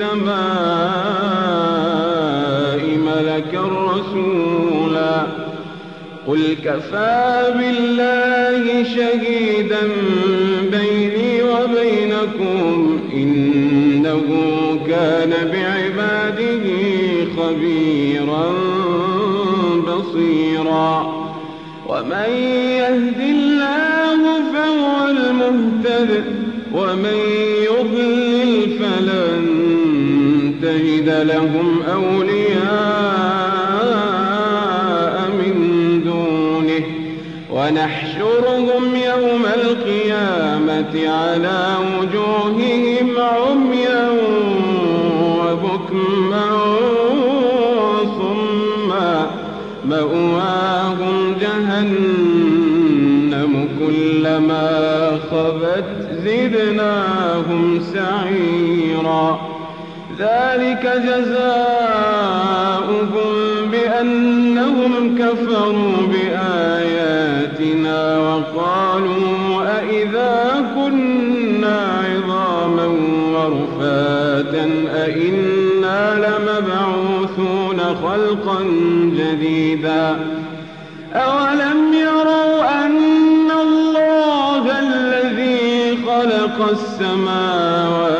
السماء ملكا رسولا. قل كفى بالله شهيدا بيني وبينكم. إنه كان بعباده خبيرا بصيرا. ومن يهد الله فهو المهتد. ومن يضلل فلن تجد لهم أولياء من دونه. ونحشرهم يوم القيامة على وجوههم عميا وبكما صما. مأواهم جهنم كلما خبت زدناهم سعيرا. ذلك جزاؤهم بأنهم كفروا بآياتنا وقالوا أئذا كنا عظاما ورفاتا أئنا لمبعوثون خلقا جديدا أولم يروا أن الله الذي خلق السماوات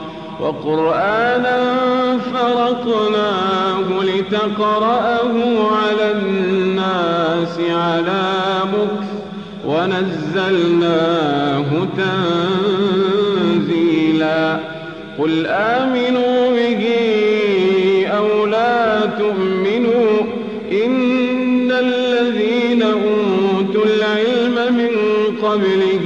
وقرآنا فرقناه لتقرأه على الناس على مكث ونزلناه تنزيلا. قل آمنوا به أو لا تؤمنوا إن الذين أوتوا العلم من قبله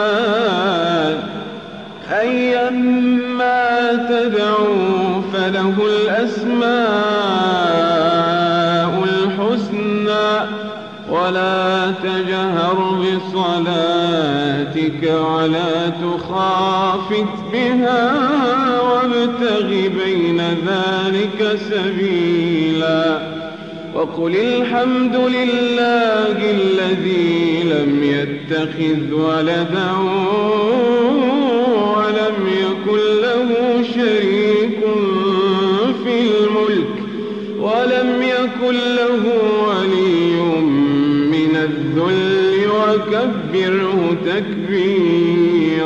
أيما تدعوا فله الأسماء الحسنى. ولا تجهر بصلاتك ولا تخافت بها وابتغ بين ذلك سبيلا. وقل الحمد لله الذي لم يتخذ ولدا يكن له ولي من الذل وكبره تكبيرا.